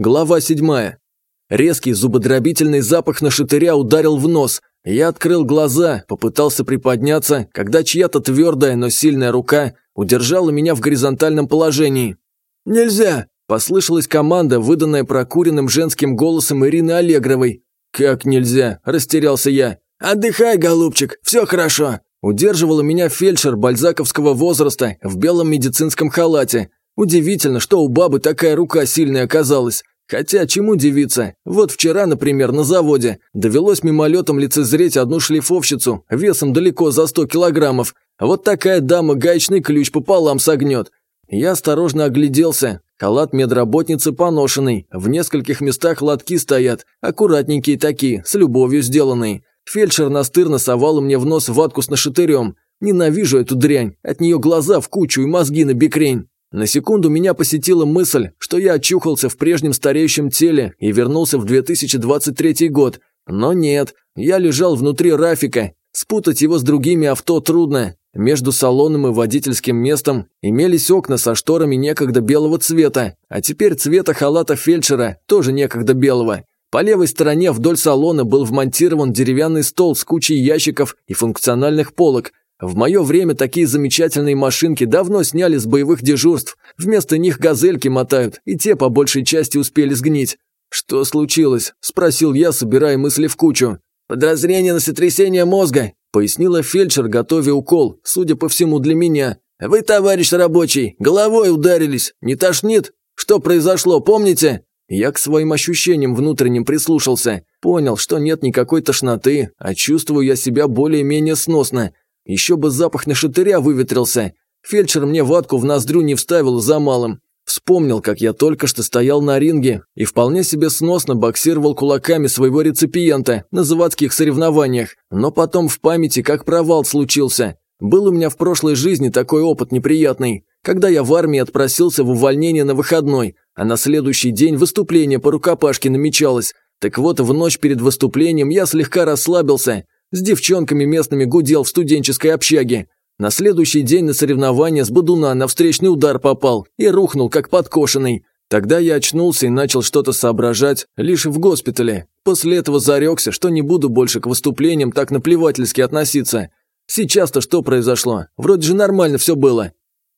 Глава 7. Резкий зубодробительный запах на шатыря ударил в нос. Я открыл глаза, попытался приподняться, когда чья-то твердая, но сильная рука удержала меня в горизонтальном положении. «Нельзя!» – послышалась команда, выданная прокуренным женским голосом Ирины Аллегровой. «Как нельзя?» – растерялся я. «Отдыхай, голубчик, все хорошо!» Удерживала меня фельдшер бальзаковского возраста в белом медицинском халате. Удивительно, что у бабы такая рука сильная оказалась. Хотя, чему удивиться? Вот вчера, например, на заводе довелось мимолетом лицезреть одну шлифовщицу весом далеко за 100 килограммов. Вот такая дама гаечный ключ пополам согнет. Я осторожно огляделся. Халат медработницы поношенный, в нескольких местах лотки стоят, аккуратненькие такие, с любовью сделанные. Фельдшер настырно совал мне в нос ватку с нашатырем. Ненавижу эту дрянь, от нее глаза в кучу и мозги на бекрень. На секунду меня посетила мысль, что я очухался в прежнем стареющем теле и вернулся в 2023 год. Но нет, я лежал внутри Рафика. Спутать его с другими авто трудно. Между салоном и водительским местом имелись окна со шторами некогда белого цвета, а теперь цвета халата фельдшера, тоже некогда белого. По левой стороне вдоль салона был вмонтирован деревянный стол с кучей ящиков и функциональных полок, в мое время такие замечательные машинки давно сняли с боевых дежурств. Вместо них газельки мотают, и те по большей части успели сгнить. «Что случилось?» – спросил я, собирая мысли в кучу. «Подозрение на сотрясение мозга», – пояснила фельдшер, готовя укол, судя по всему для меня. «Вы, товарищ рабочий, головой ударились, не тошнит? Что произошло, помните?» Я к своим ощущениям внутренним прислушался. Понял, что нет никакой тошноты, а чувствую я себя более-менее сносно. Еще бы запах на шатыря выветрился. Фельдшер мне ватку в ноздрю не вставил за малым. Вспомнил, как я только что стоял на ринге и вполне себе сносно боксировал кулаками своего реципиента на заводских соревнованиях, но потом в памяти как провал случился. Был у меня в прошлой жизни такой опыт неприятный, когда я в армии отпросился в увольнение на выходной, а на следующий день выступление по рукопашке намечалось. Так вот, в ночь перед выступлением я слегка расслабился – с девчонками местными гудел в студенческой общаге. На следующий день на соревнования с Бадуна на встречный удар попал и рухнул, как подкошенный. Тогда я очнулся и начал что-то соображать лишь в госпитале. После этого зарекся, что не буду больше к выступлениям так наплевательски относиться. Сейчас-то что произошло? Вроде же нормально все было.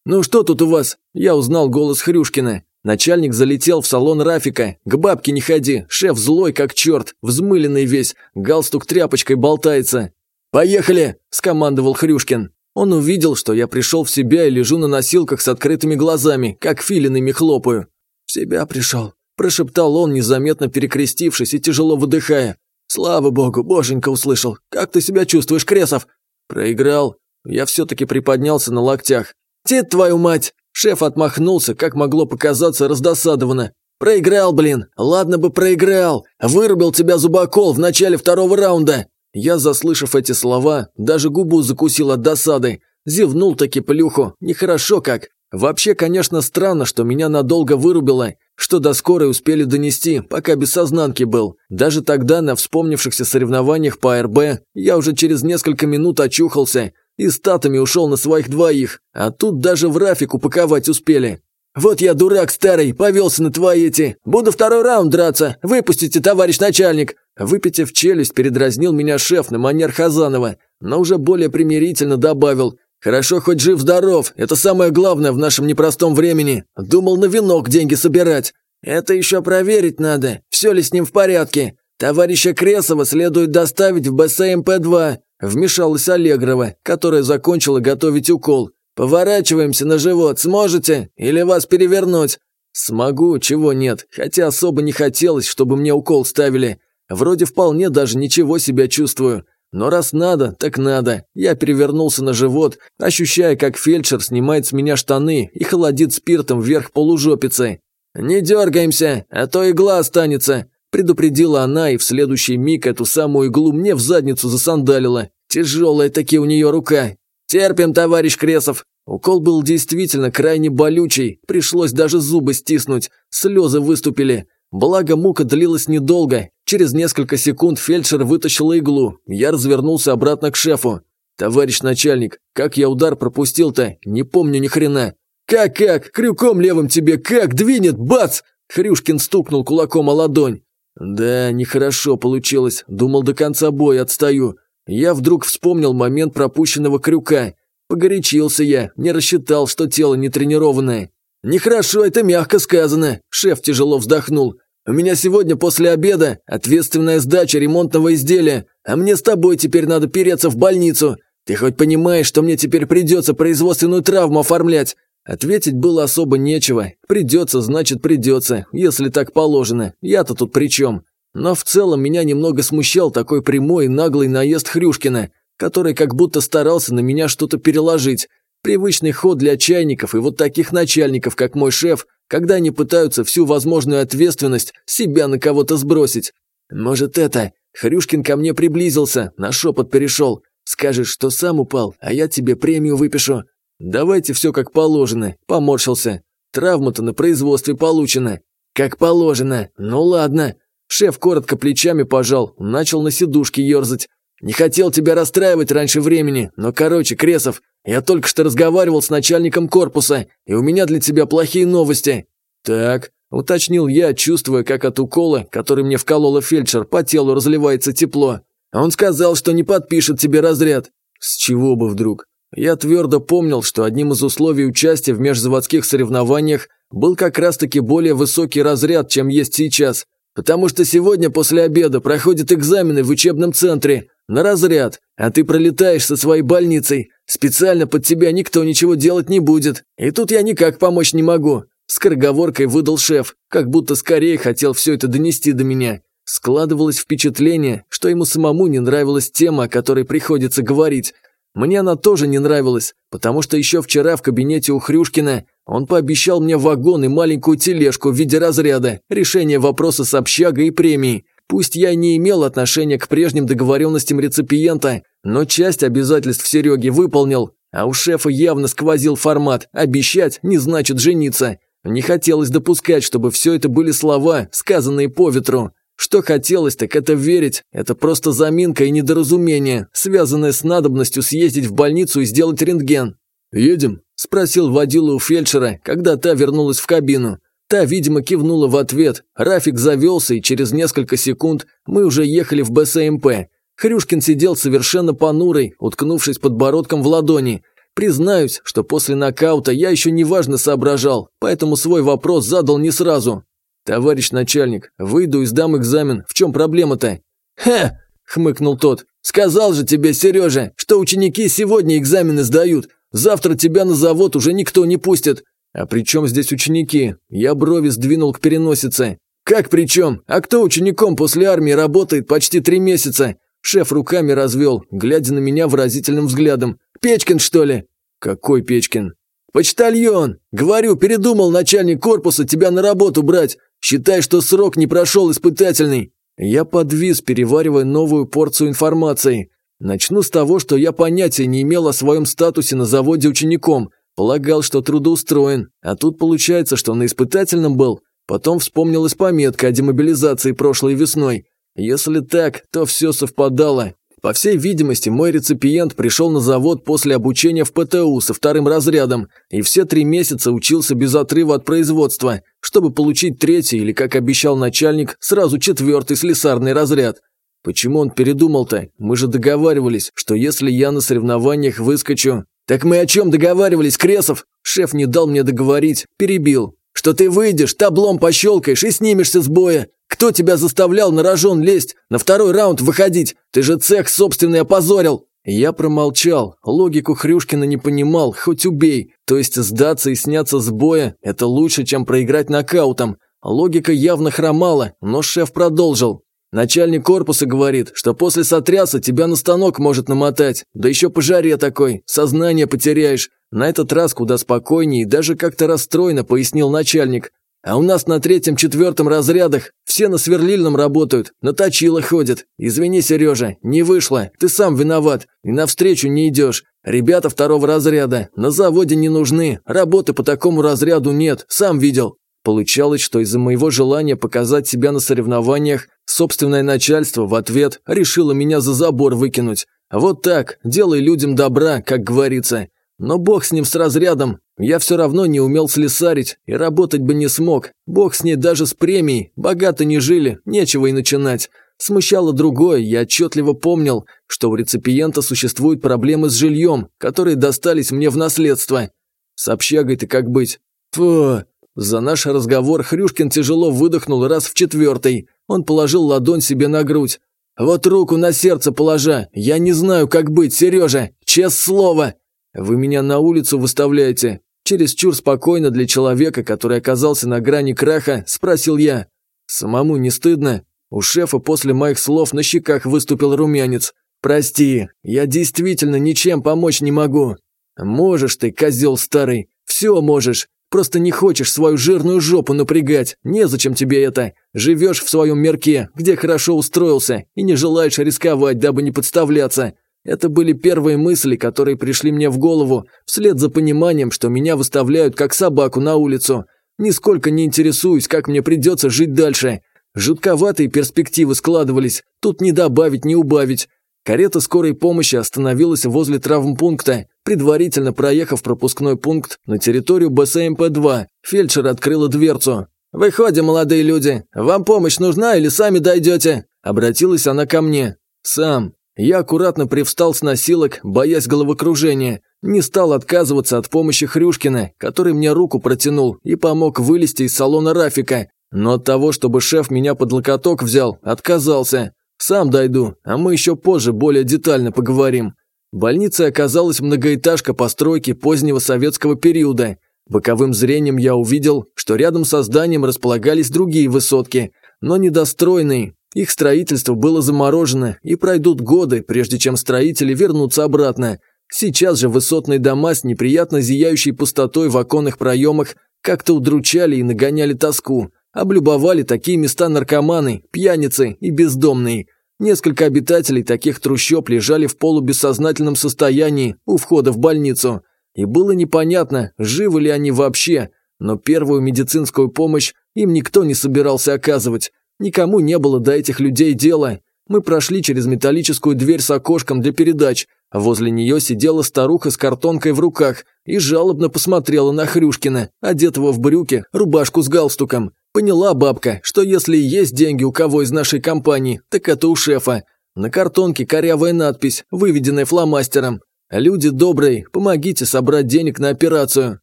«Ну что тут у вас?» Я узнал голос Хрюшкина. Начальник залетел в салон Рафика. «К бабке не ходи, шеф злой как черт, взмыленный весь, галстук тряпочкой болтается». «Поехали!» – скомандовал Хрюшкин. Он увидел, что я пришел в себя и лежу на носилках с открытыми глазами, как филинами хлопаю. «В себя пришел», – прошептал он, незаметно перекрестившись и тяжело выдыхая. «Слава богу, боженька услышал. Как ты себя чувствуешь, Кресов?» «Проиграл. Я все-таки приподнялся на локтях. «Тит твою мать!» Шеф отмахнулся, как могло показаться, раздосадованно. «Проиграл, блин! Ладно бы проиграл! Вырубил тебя зубокол в начале второго раунда!» Я, заслышав эти слова, даже губу закусил от досады. Зевнул таки плюху. Нехорошо как. Вообще, конечно, странно, что меня надолго вырубило, что до скорой успели донести, пока без сознанки был. Даже тогда на вспомнившихся соревнованиях по РБ я уже через несколько минут очухался и статами ушел на своих двоих, а тут даже в Рафик упаковать успели. «Вот я дурак старый, повелся на твои эти. Буду второй раунд драться. Выпустите, товарищ начальник!» Выпитив челюсть, передразнил меня шеф на манер Хазанова, но уже более примирительно добавил. «Хорошо, хоть жив-здоров. Это самое главное в нашем непростом времени. Думал на венок деньги собирать. Это еще проверить надо, все ли с ним в порядке. Товарища Кресова следует доставить в БСМП-2. Вмешалась Аллегрова, которая закончила готовить укол. «Поворачиваемся на живот, сможете? Или вас перевернуть?» «Смогу, чего нет, хотя особо не хотелось, чтобы мне укол ставили. Вроде вполне даже ничего себя чувствую. Но раз надо, так надо. Я перевернулся на живот, ощущая, как фельдшер снимает с меня штаны и холодит спиртом вверх полужопицы. «Не дергаемся, а то игла останется», Предупредила она, и в следующий миг эту самую иглу мне в задницу засандалила. Тяжелая таки у нее рука. «Терпим, товарищ Кресов!» Укол был действительно крайне болючий, пришлось даже зубы стиснуть, слезы выступили. Благо мука длилась недолго. Через несколько секунд фельдшер вытащил иглу. Я развернулся обратно к шефу. «Товарищ начальник, как я удар пропустил-то? Не помню ни хрена». «Как-как? Крюком левым тебе как? Двинет, бац!» Хрюшкин стукнул кулаком о ладонь. Да, нехорошо получилось. Думал, до конца боя отстаю. Я вдруг вспомнил момент пропущенного крюка. Погорячился я, не рассчитал, что тело не тренированное. «Нехорошо, это мягко сказано», – шеф тяжело вздохнул. «У меня сегодня после обеда ответственная сдача ремонтного изделия, а мне с тобой теперь надо переться в больницу. Ты хоть понимаешь, что мне теперь придется производственную травму оформлять?» Ответить было особо нечего. Придется, значит придется, если так положено. Я-то тут при чем? Но в целом меня немного смущал такой прямой и наглый наезд Хрюшкина, который как будто старался на меня что-то переложить. Привычный ход для чайников и вот таких начальников, как мой шеф, когда они пытаются всю возможную ответственность себя на кого-то сбросить. Может это? Хрюшкин ко мне приблизился, на шепот перешел. Скажешь, что сам упал, а я тебе премию выпишу. Давайте все как положено, поморщился. Травма-то на производстве получена. Как положено, ну ладно. Шеф коротко плечами пожал, начал на сидушке ерзать. Не хотел тебя расстраивать раньше времени, но короче, Кресов, я только что разговаривал с начальником корпуса, и у меня для тебя плохие новости». «Так», – уточнил я, чувствуя, как от укола, который мне вколола фельдшер, по телу разливается тепло. Он сказал, что не подпишет тебе разряд. С чего бы вдруг? Я твердо помнил, что одним из условий участия в межзаводских соревнованиях был как раз-таки более высокий разряд, чем есть сейчас. Потому что сегодня после обеда проходят экзамены в учебном центре, на разряд, а ты пролетаешь со своей больницей. Специально под тебя никто ничего делать не будет. И тут я никак помочь не могу. Скороговоркой выдал шеф, как будто скорее хотел все это донести до меня. Складывалось впечатление, что ему самому не нравилась тема, о которой приходится говорить. Мне она тоже не нравилась, потому что еще вчера в кабинете у Хрюшкина он пообещал мне вагон и маленькую тележку в виде разряда, решение вопроса с общагой и премией. Пусть я не имел отношения к прежним договоренностям реципиента, но часть обязательств Сереги выполнил, а у шефа явно сквозил формат «обещать не значит жениться». Не хотелось допускать, чтобы все это были слова, сказанные по ветру. Что хотелось, так это верить. Это просто заминка и недоразумение, связанное с надобностью съездить в больницу и сделать рентген. «Едем?» – спросил водила у фельдшера, когда та вернулась в кабину. Та, видимо, кивнула в ответ. Рафик завелся, и через несколько секунд мы уже ехали в БСМП. Хрюшкин сидел совершенно понурый, уткнувшись подбородком в ладони. Признаюсь, что после нокаута я еще неважно соображал, поэтому свой вопрос задал не сразу. «Товарищ начальник, выйду и сдам экзамен. В чем проблема-то?» «Хе!» – хмыкнул тот. «Сказал же тебе, Сережа, что ученики сегодня экзамены сдают. Завтра тебя на завод уже никто не пустит. «А при чем здесь ученики?» Я брови сдвинул к переносице. «Как при чем? А кто учеником после армии работает почти три месяца?» Шеф руками развел, глядя на меня выразительным взглядом. «Печкин, что ли?» «Какой Печкин?» «Почтальон! Говорю, передумал начальник корпуса тебя на работу брать. Считай, что срок не прошел испытательный». Я подвис, переваривая новую порцию информации. Начну с того, что я понятия не имел о своем статусе на заводе учеником – Полагал, что трудоустроен, а тут получается, что на испытательном был. Потом вспомнилась пометка о демобилизации прошлой весной. Если так, то все совпадало. По всей видимости, мой реципиент пришел на завод после обучения в ПТУ со вторым разрядом и все три месяца учился без отрыва от производства, чтобы получить третий или, как обещал начальник, сразу четвертый слесарный разряд. Почему он передумал-то? Мы же договаривались, что если я на соревнованиях выскочу, «Так мы о чем договаривались, Кресов?» Шеф не дал мне договорить, перебил. «Что ты выйдешь, таблом пощелкаешь и снимешься с боя. Кто тебя заставлял на рожон лезть, на второй раунд выходить? Ты же цех собственный опозорил!» Я промолчал, логику Хрюшкина не понимал, хоть убей. То есть сдаться и сняться с боя – это лучше, чем проиграть нокаутом. Логика явно хромала, но шеф продолжил. Начальник корпуса говорит, что после сотряса тебя на станок может намотать, да еще по жаре такой, сознание потеряешь. На этот раз куда спокойнее и даже как-то расстроенно пояснил начальник. А у нас на третьем-четвертом разрядах все на сверлильном работают, на точило ходят. Извини, Сережа, не вышло, ты сам виноват, и навстречу не идешь. Ребята второго разряда на заводе не нужны, работы по такому разряду нет, сам видел. Получалось, что из-за моего желания показать себя на соревнованиях, собственное начальство в ответ решило меня за забор выкинуть. Вот так, делай людям добра, как говорится. Но бог с ним с разрядом. Я все равно не умел слесарить и работать бы не смог. Бог с ней даже с премией, богато не жили, нечего и начинать. Смущало другое, я отчетливо помнил, что у реципиента существуют проблемы с жильем, которые достались мне в наследство. С общагой-то как быть? Фу. За наш разговор Хрюшкин тяжело выдохнул раз в четвертый. Он положил ладонь себе на грудь. «Вот руку на сердце положа. Я не знаю, как быть, Сережа. Честное слово!» «Вы меня на улицу выставляете?» Чересчур спокойно для человека, который оказался на грани краха, спросил я. «Самому не стыдно?» У шефа после моих слов на щеках выступил румянец. «Прости, я действительно ничем помочь не могу». «Можешь ты, козел старый, все можешь. Просто не хочешь свою жирную жопу напрягать. Незачем тебе это. Живешь в своем мирке, где хорошо устроился, и не желаешь рисковать, дабы не подставляться. Это были первые мысли, которые пришли мне в голову, вслед за пониманием, что меня выставляют как собаку на улицу. Нисколько не интересуюсь, как мне придется жить дальше. Жутковатые перспективы складывались, тут не добавить, не убавить. Карета скорой помощи остановилась возле травмпункта, предварительно проехав пропускной пункт на территорию БСМП-2. Фельдшер открыла дверцу. «Выходим, молодые люди. Вам помощь нужна или сами дойдете?» Обратилась она ко мне. «Сам. Я аккуратно привстал с носилок, боясь головокружения. Не стал отказываться от помощи Хрюшкина, который мне руку протянул и помог вылезти из салона Рафика. Но от того, чтобы шеф меня под локоток взял, отказался. Сам дойду, а мы еще позже более детально поговорим. Больницей оказалась многоэтажка постройки позднего советского периода. Боковым зрением я увидел, что рядом со зданием располагались другие высотки, но недостроенные, их строительство было заморожено, и пройдут годы, прежде чем строители вернутся обратно. Сейчас же высотные дома с неприятно зияющей пустотой в оконных проемах как-то удручали и нагоняли тоску. Облюбовали такие места наркоманы, пьяницы и бездомные. Несколько обитателей таких трущоб лежали в полубессознательном состоянии у входа в больницу. И было непонятно, живы ли они вообще, но первую медицинскую помощь им никто не собирался оказывать. Никому не было до этих людей дела. Мы прошли через металлическую дверь с окошком для передач, возле нее сидела старуха с картонкой в руках и жалобно посмотрела на Хрюшкина, одетого в брюки, рубашку с галстуком. Поняла бабка, что если есть деньги у кого из нашей компании, так это у шефа. На картонке корявая надпись, выведенная фломастером. «Люди добрые, помогите собрать денег на операцию».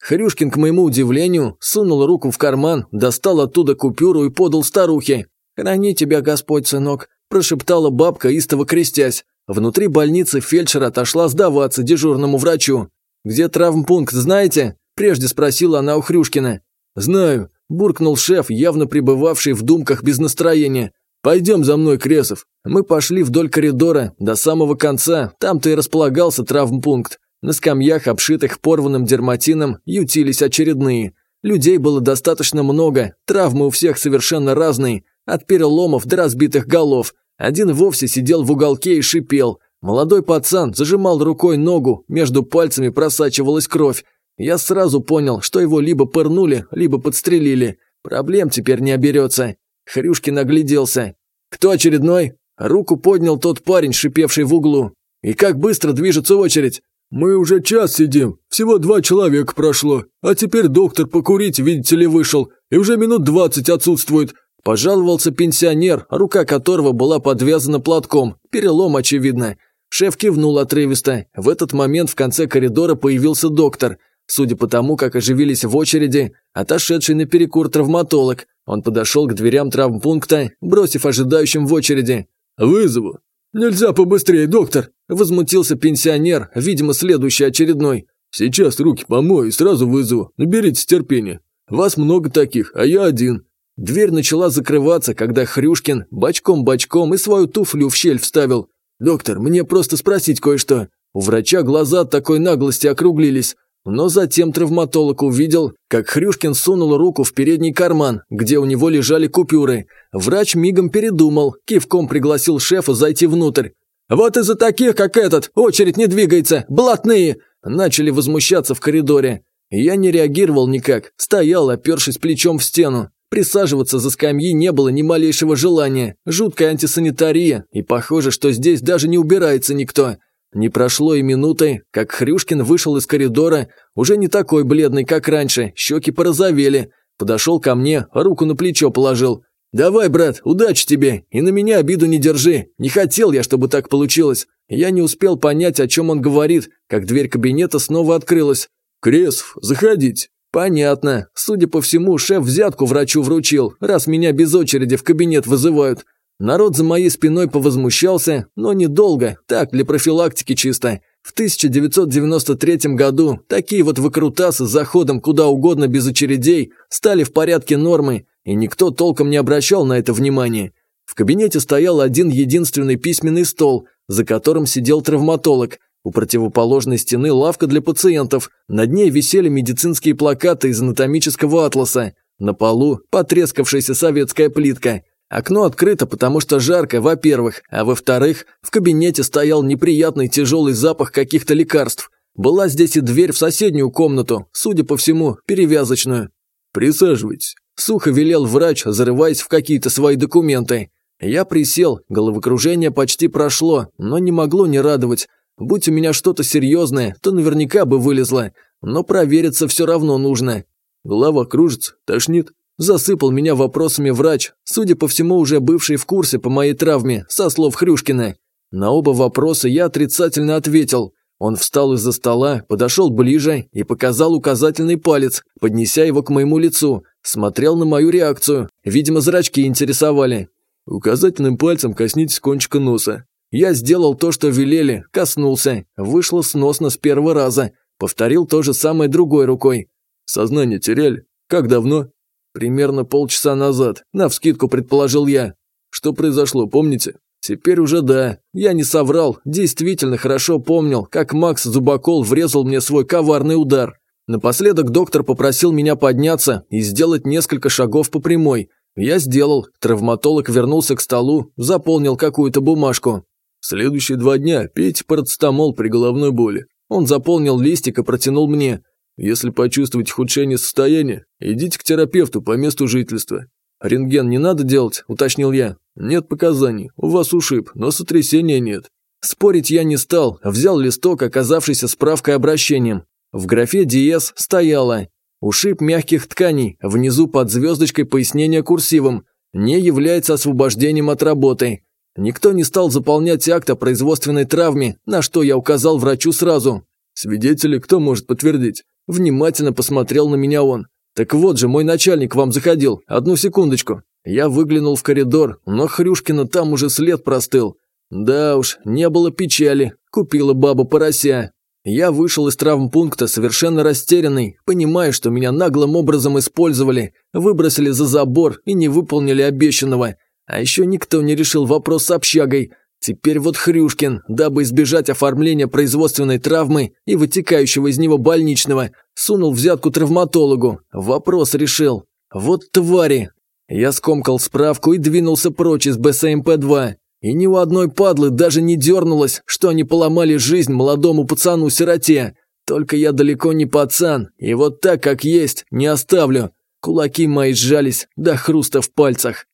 Хрюшкин, к моему удивлению, сунул руку в карман, достал оттуда купюру и подал старухе. «Храни тебя Господь, сынок», – прошептала бабка, истово крестясь. Внутри больницы фельдшер отошла сдаваться дежурному врачу. «Где травмпункт, знаете?» – прежде спросила она у Хрюшкина. «Знаю», – буркнул шеф, явно пребывавший в думках без настроения. «Пойдем за мной, Кресов». Мы пошли вдоль коридора, до самого конца, там-то и располагался травмпункт. На скамьях, обшитых порванным дерматином, ютились очередные. Людей было достаточно много, травмы у всех совершенно разные, от переломов до разбитых голов. Один вовсе сидел в уголке и шипел. Молодой пацан зажимал рукой ногу, между пальцами просачивалась кровь. Я сразу понял, что его либо пырнули, либо подстрелили. Проблем теперь не оберется. Хрюшкин огляделся. «Кто очередной?» Руку поднял тот парень, шипевший в углу. «И как быстро движется очередь?» «Мы уже час сидим, всего два человека прошло, а теперь доктор покурить, видите ли, вышел, и уже минут двадцать отсутствует. Пожаловался пенсионер, рука которого была подвязана платком, перелом очевидно. Шеф кивнул отрывисто. В этот момент в конце коридора появился доктор. Судя по тому, как оживились в очереди, отошедший на перекур травматолог. Он подошел к дверям травмпункта, бросив ожидающим в очереди. «Вызову». «Нельзя побыстрее, доктор!» – возмутился пенсионер, видимо, следующий очередной. «Сейчас руки помою и сразу вызову. Наберите терпения. Вас много таких, а я один. Дверь начала закрываться, когда Хрюшкин бочком-бочком и свою туфлю в щель вставил. «Доктор, мне просто спросить кое-что». У врача глаза от такой наглости округлились. Но затем травматолог увидел, как Хрюшкин сунул руку в передний карман, где у него лежали купюры. Врач мигом передумал, кивком пригласил шефа зайти внутрь. «Вот из-за таких, как этот, очередь не двигается, блатные!» Начали возмущаться в коридоре. Я не реагировал никак, стоял, опершись плечом в стену. Присаживаться за скамьи не было ни малейшего желания. Жуткая антисанитария, и похоже, что здесь даже не убирается никто. Не прошло и минуты, как Хрюшкин вышел из коридора, уже не такой бледный, как раньше, щеки порозовели. Подошел ко мне, руку на плечо положил. «Давай, брат, удачи тебе, и на меня обиду не держи. Не хотел я, чтобы так получилось». Я не успел понять, о чем он говорит, как дверь кабинета снова открылась. «Кресов, заходите». «Понятно. Судя по всему, шеф взятку врачу вручил, раз меня без очереди в кабинет вызывают. Народ за моей спиной повозмущался, но недолго, так, для профилактики чисто. В 1993 году такие вот выкрутасы с заходом куда угодно без очередей стали в порядке нормы, и никто толком не обращал на это внимания. В кабинете стоял один единственный письменный стол, за которым сидел травматолог. У противоположной стены лавка для пациентов, над ней висели медицинские плакаты из анатомического атласа. На полу потрескавшаяся советская плитка – Окно открыто, потому что жарко, во-первых, а во-вторых, в кабинете стоял неприятный тяжелый запах каких-то лекарств. Была здесь и дверь в соседнюю комнату, судя по всему, перевязочную. «Присаживайтесь», – сухо велел врач, зарываясь в какие-то свои документы. Я присел, головокружение почти прошло, но не могло не радовать. Будь у меня что-то серьезное, то наверняка бы вылезло, но провериться все равно нужно. Голова кружится, тошнит. Засыпал меня вопросами врач, судя по всему, уже бывший в курсе по моей травме, со слов Хрюшкина. На оба вопроса я отрицательно ответил. Он встал из-за стола, подошел ближе и показал указательный палец, поднеся его к моему лицу. Смотрел на мою реакцию. Видимо, зрачки интересовали. Указательным пальцем коснитесь кончика носа. Я сделал то, что велели, коснулся. Вышло сносно с первого раза. Повторил то же самое другой рукой. Сознание теряли? Как давно? Примерно полчаса назад, навскидку предположил я. Что произошло, помните? Теперь уже да. Я не соврал, действительно хорошо помнил, как Макс Зубакол врезал мне свой коварный удар. Напоследок доктор попросил меня подняться и сделать несколько шагов по прямой. Я сделал. Травматолог вернулся к столу, заполнил какую-то бумажку. Следующие два дня пейте парацетамол при головной боли. Он заполнил листик и протянул мне. Если почувствуете ухудшение состояния, идите к терапевту по месту жительства. Рентген не надо делать, уточнил я. Нет показаний, у вас ушиб, но сотрясения нет. Спорить я не стал, взял листок, оказавшийся справкой обращением. В графе «Диез» стояло «Ушиб мягких тканей, внизу под звездочкой пояснение курсивом, не является освобождением от работы». Никто не стал заполнять акт о производственной травме, на что я указал врачу сразу. Свидетели кто может подтвердить? Внимательно посмотрел на меня он. «Так вот же, мой начальник вам заходил. Одну секундочку». Я выглянул в коридор, но Хрюшкина там уже след простыл. Да уж, не было печали. Купила баба порося. Я вышел из травмпункта совершенно растерянный, понимая, что меня наглым образом использовали, выбросили за забор и не выполнили обещанного. А еще никто не решил вопрос с общагой. Теперь вот Хрюшкин, дабы избежать оформления производственной травмы и вытекающего из него больничного, сунул взятку травматологу. Вопрос решил. Вот твари. Я скомкал справку и двинулся прочь из БСМП-2. И ни у одной падлы даже не дернулось, что они поломали жизнь молодому пацану-сироте. Только я далеко не пацан, и вот так, как есть, не оставлю. Кулаки мои сжались до хруста в пальцах.